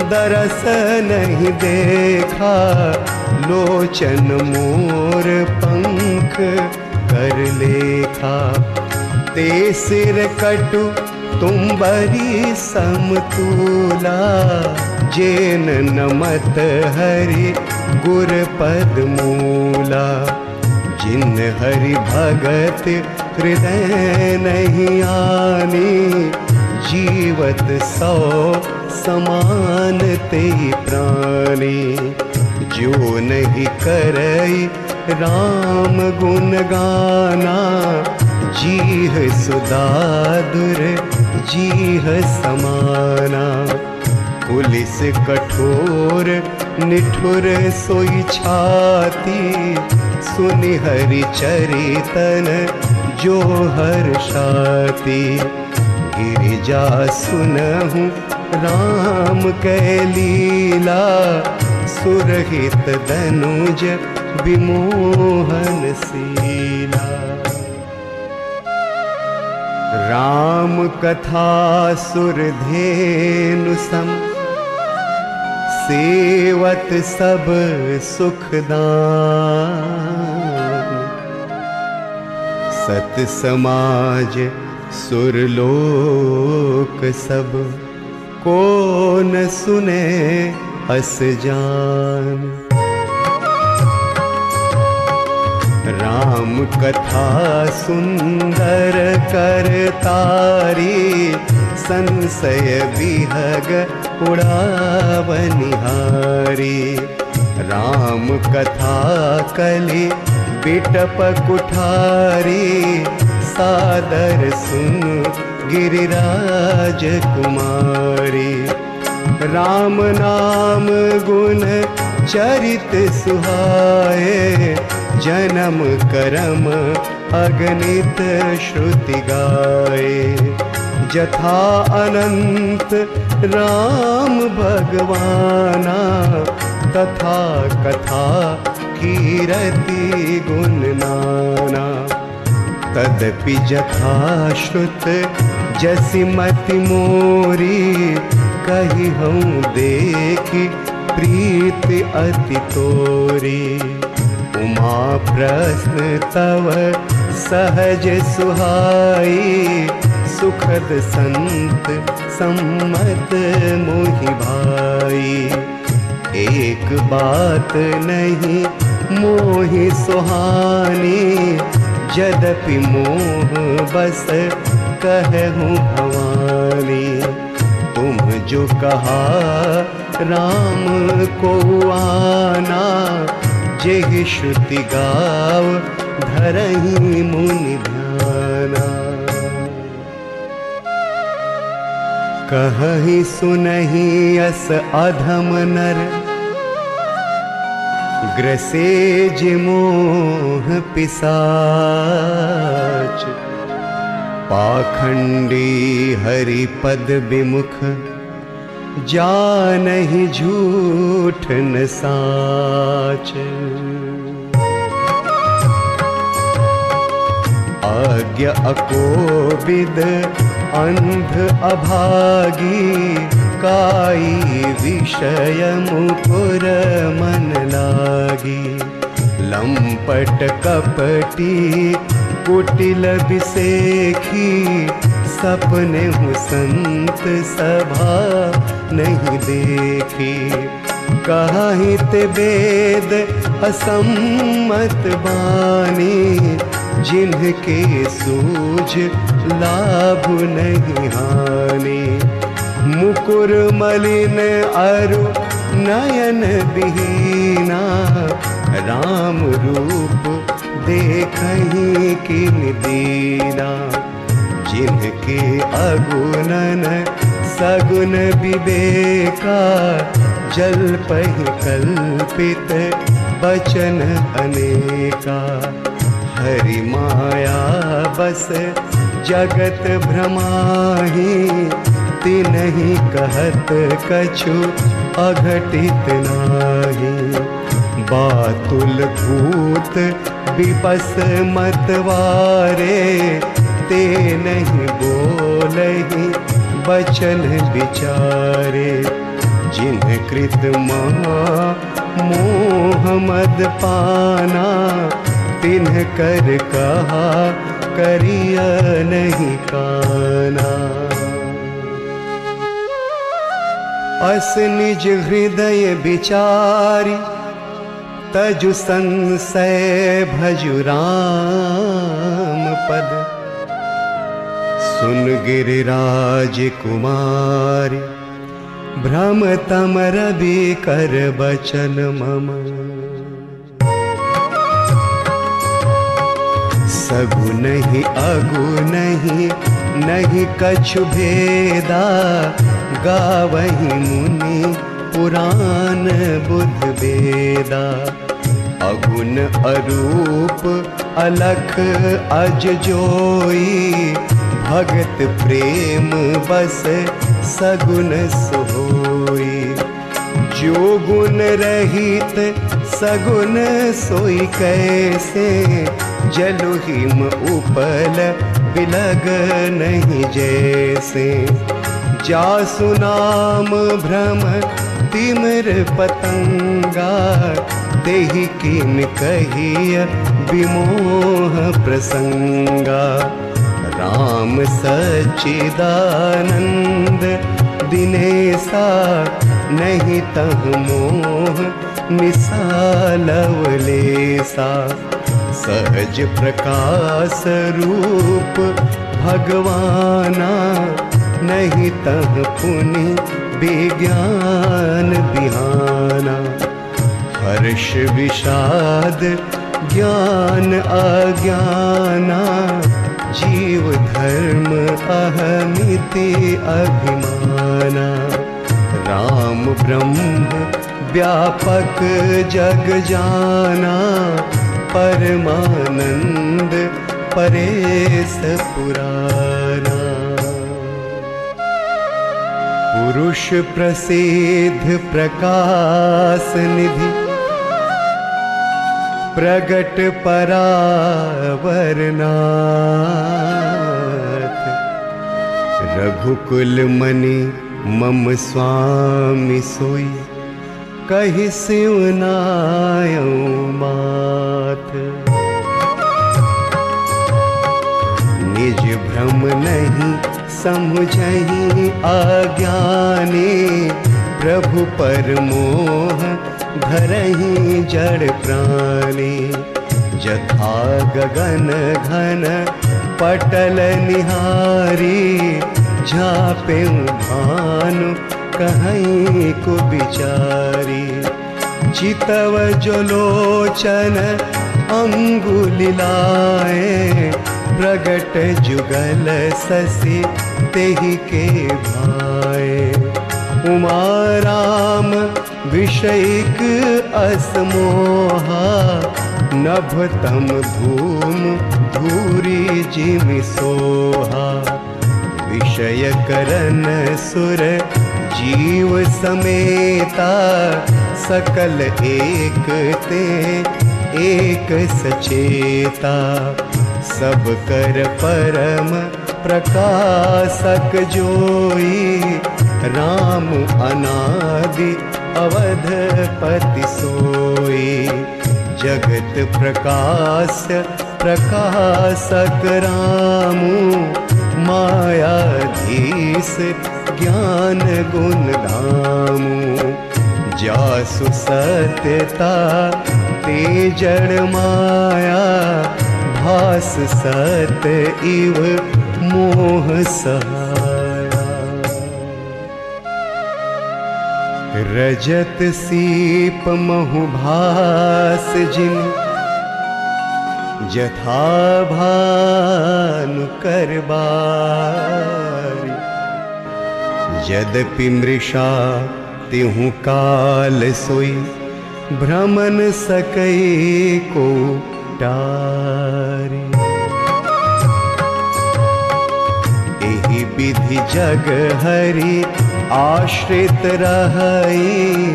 दरस नहीं देखा लोचन मोर पंख कर लेखा ते सिर कटु तुम बरी समतूला, जेन नमत हरि गुर पद मूला। जिन हरि भगत हृदय नहीं आनी, जीवत सौ समान ते प्राणी। जो नहीं करई राम गुण गाना। जीह सुदादुर जीह समाना। पुलिस कठोर, निठुर सोई छाती। सुनि हरि चरितन, जो हर हर्षाती गिरिजा सुनहु राम लीला सुरहित धनुज विमोहन सीला राम कथा सुरधेनु सम, सेवत सब सुखदान सत समाज सुरलोक सब को न सुने अस जान। राम कथा सुंदर कर तारी संशय विहग उड़ावनिहारी राम कथा कली बिटप कुठारी, सादर सुन गिरिराज कुमारी राम नाम गुण चरित सुहाए, जन्म करम अगणित श्रुति गाए। जथा अनंत राम भगवाना, तथा कथा कीरति गुण नाना। तदपि जथा श्रुत जसिमति मोरी कही हूँ, देखी प्रीत अति तोरी। उमा प्रश्न तव सहज सुहाई, सुखद संत सम्मत मोहि भाई। एक बात नहीं मोहि सुहानी, जदपि मोह बस कहूँ भवानी, तुम जो कहा राम को आना, जेहि श्रुति गाव धरही मुनि ध्याना। कहीं सुनही अस अधम नर, ग्रसे जिमोह पिसाच। पाखंडी हरि पद विमुख जानहि झूठ न साच। आज्ञ अकोविद, अंध अभागी, काई विषय मुकुर मन लागी। लंपट कपटी कुटिल बिसेखी सपने संत सभा नहीं देखी। कहित वेद असम्मत बानी, जिनके सूझ लाभ नहीं हानि। मुकुर मलिन अरु नयन बिहीना, राम रूप देखही किन दीना, जिनके अगुणन सगुन विवेका, जल पहि कल्पित बचन अनेका। हरि माया बस जगत भ्रमाही, तिनहि कहत कछु अघटित नाही। बातुल भूत विपस मतवारे ते नहीं बोलही बचन विचारे। जिन कृत महा मोह मद पाना, तिन्ह कर कहा करिय नहीं काना अस निज हृदय विचारी तजु संशय भजु राम पद। सुन गिरिराज कुमार, भ्रम तम रवि कर बचन मम। सगु नहीं, अगु नहीं नहीं कछु भेदा। गावही मुनि, पुराण बुद्ध वेदा अगुण अरूप अलख अज जोई। भगत प्रेम बस सगुन सोई। जो गुण रहित सगुन सोई कैसे? जलु हिम उपल बिलग नहीं जैसे। जा सुनाम भ्रम तिमिर पतंगा। देहि किन कहिय विमोह प्रसंगा। राम सच्चिदानंद दिनेसा नहीं तह मोह निसालवलेसा सहज प्रकाश रूप भगवाना, नहीं तह पुनि विज्ञान बिहाना। हर्ष विषाद, ज्ञान अज्ञाना, जीव धर्म अहमिति अभिमाना। राम ब्रह्म व्यापक जग जाना, परमानंद परेश पुराना। पुरुष प्रसिद्ध प्रकाश निधि प्रगट परावरनाथ। रघुकुल मणि मम स्वामी सोई, कही सिवनायो मात निज भ्रम नहीं समझही आज्ञाने, प्रभु पर मोह धरही जड़ प्राणी, जथा गगन घन पटल निहारी, झापे भानु कहीं को बिचारी चितव जो लोचन प्रगट जुगल ससी तेहि के भाए। उमा राम विषयक असमोहा, नभतम धूम धूरी जिमि सोहा। विषय करन सुर जीव समेता, सकल एक ते एक सचेता। सब कर परम प्रकाशक जोई, राम अनादि अवधपति सोई। जगत प्रकाश, प्रकाशक रामू। मायाधीश ज्ञान गुण धामू। जासु सत्यता ते माया। भास सत इव मोह सहाया रजत सीप महु भास जिन। जथा भानु करबारी यद्यपि मृषा तिहु काल सोई, भ्रमन सकई को टारी। एहि विधि जग हरि आश्रित रहई,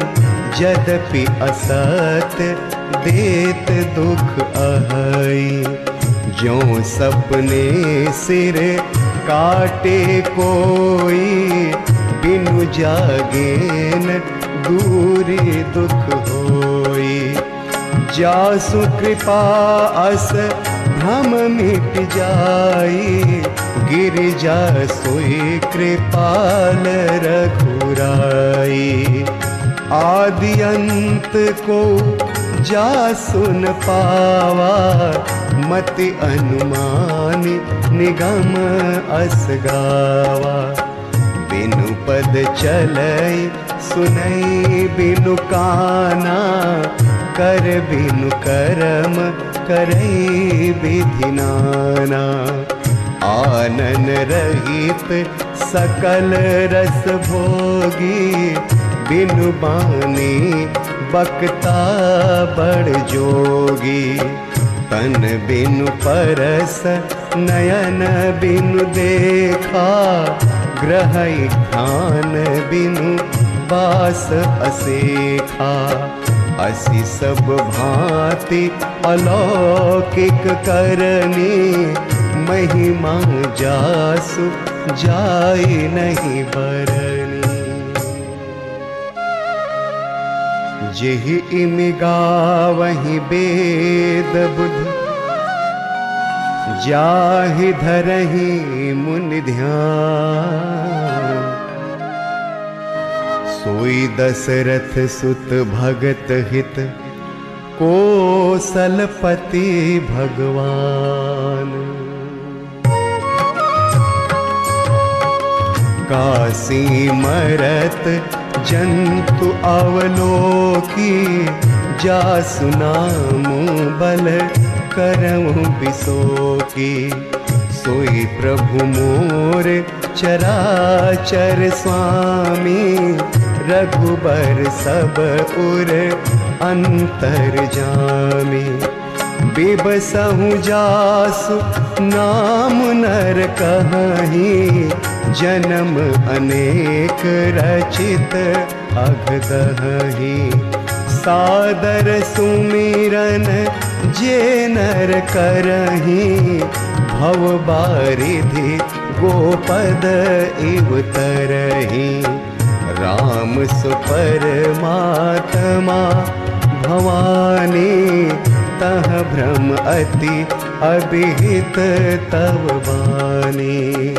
यद्यपि असत, देत दुख अहई। जो सपने सिर काटे कोई, बिनु जागेन दूरी दुख होई। जासु कृपा अस, भ्रम मिट जाई गिरिजा सोई कृपाल रघुराई। आदि अंत को जा सुन पावा, मति अनुमान निगम अस गावा। बिनु पद चलई सुनई बिनु काना, कर बिनु कर्म करई विधि नाना। आनन रहित सकल रस भोगी बिनु बानी बकता बड़ जोगी। तन बिनु परस नयन बिनु देखा ग्रह ध्यान बिनु बास असेखा। असी सब भांति अलौकिक करनी महिमा जासु जाय नहीं बरनी जेहि इमि गावहि वेद बुध, जाहि धरहि मुनि ध्यान। सोई दशरथ सुत भगत हित, कोसलपति भगवान। काशी मरत जंतु अवलोकी जा सुनामु बल करऊँ बिसोकी। सोई प्रभु मोर चराचर स्वामी, रघुबर सब उर अंतर जामी बिबसहु जासु, नाम नर कहीं जन्म अनेक रचित अघदही सादर सुमिरन जे नर करही भव बारिधि गोपद इव तरही। राम सुपर मातमा भवानी तह भ्रम अति अभिहित तव बानी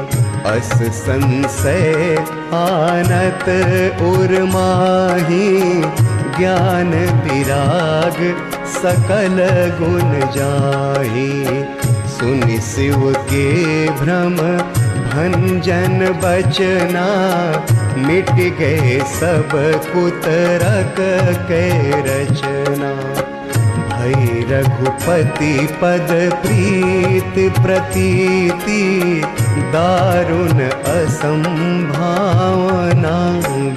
अस संशय आनत उर्माही ज्ञान विराग सकल गुण जाही। सुनि शिव के भ्रम, भंजन बचना। मिट गए सब कुतरक के रचना। रघुपति पद प्रीत प्रतीति दारुण असंभावना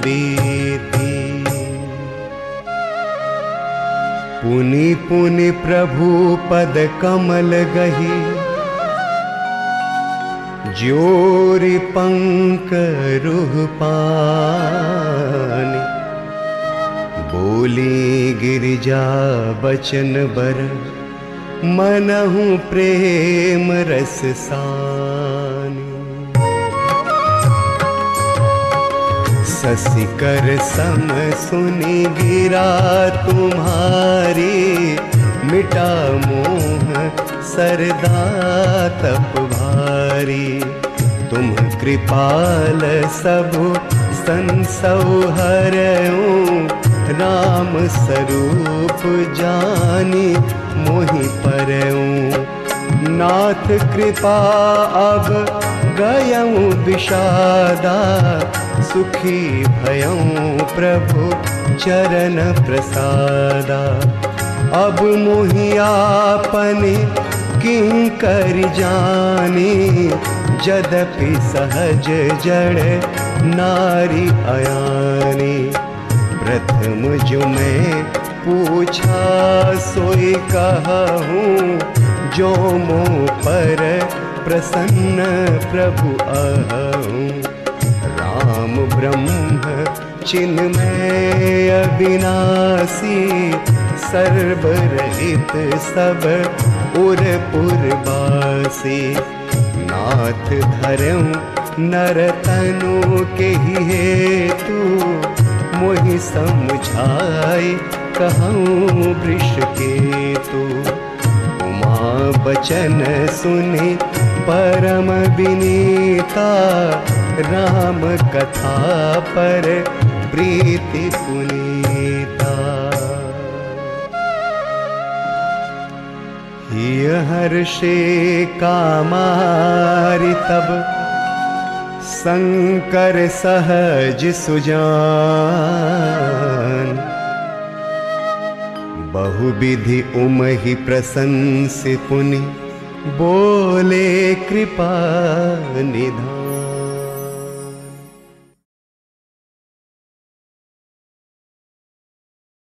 बीती। पुनि पुनि प्रभु पद कमल गही रुह पानी बोली गिरिजा बचन बर, मनहु प्रेम रस सानी। ससिकर सम सुनी गिरा तुम्हारी, मिटा मोह सरदा तप भारी। तुम कृपाल सब संसौहरऊं राम स्वरूप जानी मोहि परऊं। नाथ कृपा अब गयऊं विषादा, सुखी भयऊं प्रभु चरण प्रसादा। अब मोहियापने किंकर जानी, जदपि सहज जड़ नारी अयानी। प्रथम जो मैं पूछा, सोई कहूँ, जो मो पर प्रसन्न प्रभु अहूँ। राम ब्रह्म चिन्मय अविनाशी, सर्वरहित सब उर पुरवासी नाथ धरऊं नर तनु के ही हेतु मोहि समझाए, कहूँ वृष केतु। उमा बचन सुनि, परम विनीता, राम कथा पर प्रीति पुनीता। हर्षे कामारि तब शंकर सहज सुजान। बहुविधि उमहि प्रसंस पुनि बोले कृपा निधान।